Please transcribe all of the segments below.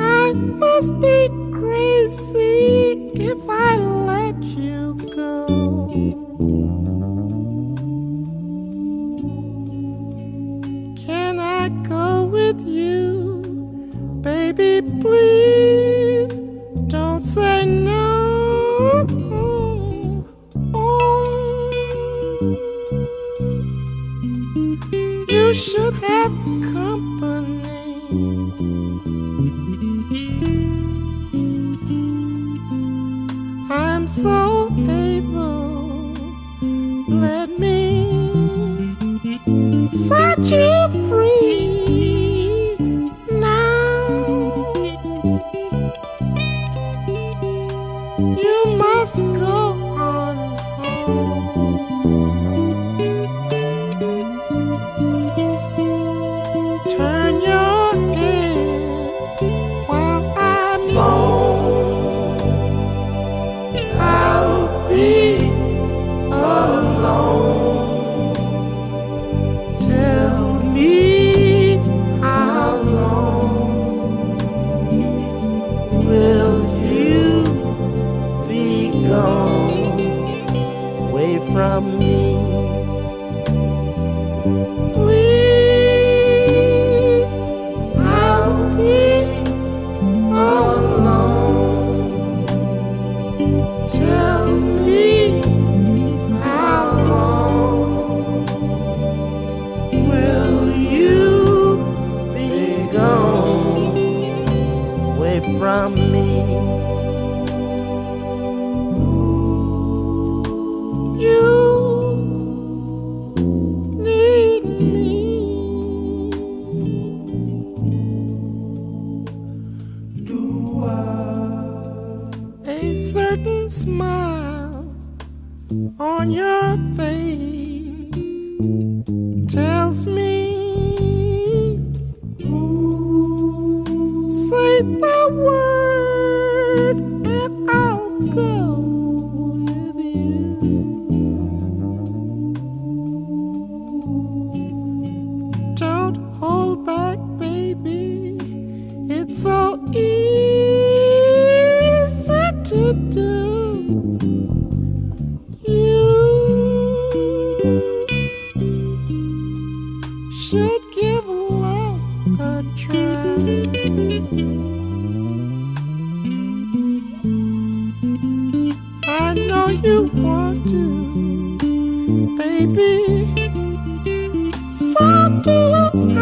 I must be crazy if I let you go. Can I go with you, baby? Please. You should have company. I'm so able. Let me set you free now. You must go from me? Please, I'll be alone. Tell me how long will you be gone away from me? Smile on your face you want to, baby. So do I.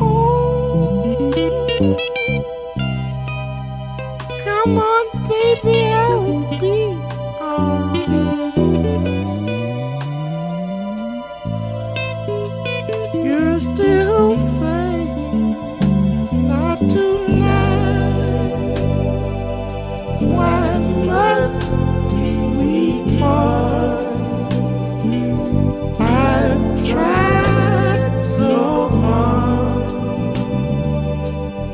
Oh, come on, baby, I'll be alright. You're still saying not tonight. Why must we part? I've tried so hard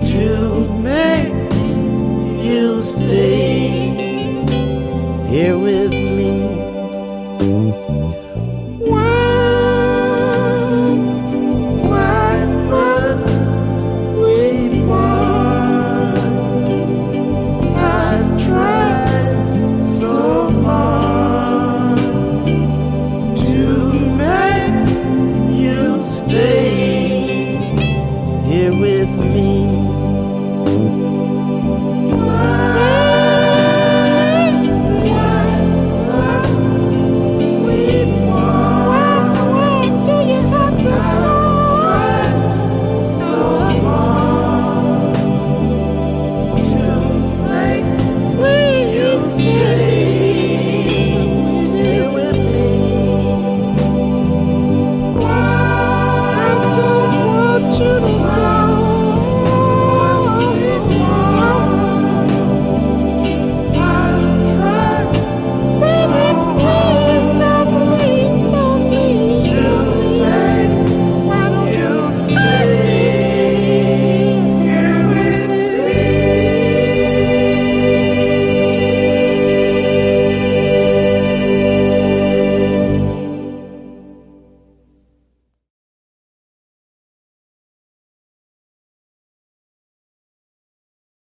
to make you stay here with